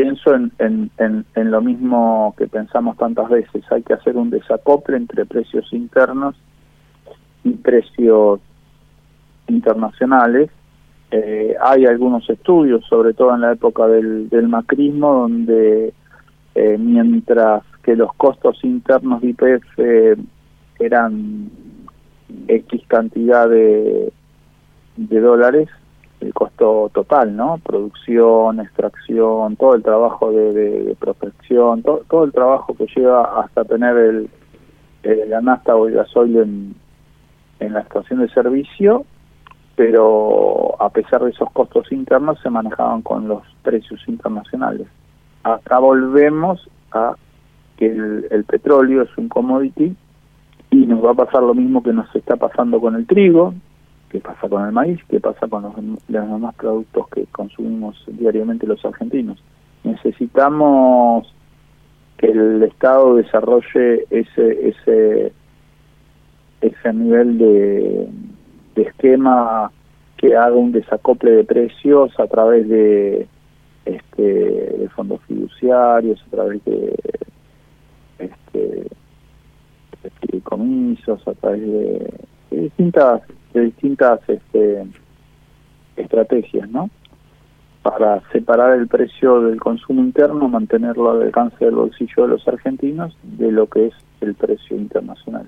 pienso en, en, en, lo mismo que pensamos tantas veces, hay que hacer un desacople entre precios internos y precios internacionales. Eh, hay algunos estudios, sobre todo en la época del, del macrismo, donde eh, mientras que los costos internos de IPF eran X cantidad de, de dólares, el costo total, ¿no? Producción, extracción, todo el trabajo de, de, protección, todo el trabajo que lleva hasta tener el, el la o el gasoil en, en la estación de servicio, pero a pesar de esos costos internos se manejaban con los precios internacionales. Acá volvemos a que el, el petróleo es un commodity y nos va a pasar lo mismo que nos está pasando con el trigo, qué pasa con el maíz, qué pasa con los, demás productos que consumimos diariamente los argentinos. Necesitamos que el Estado desarrolle ese ese ese nivel de, esquema que haga un desacople de precios a través de este de fondos fiduciarios, a través de este comisos, a través de distintas de distintas este, estrategias, ¿no? Para separar el precio del consumo interno, mantenerlo al alcance del bolsillo de los argentinos de lo que es el precio internacional.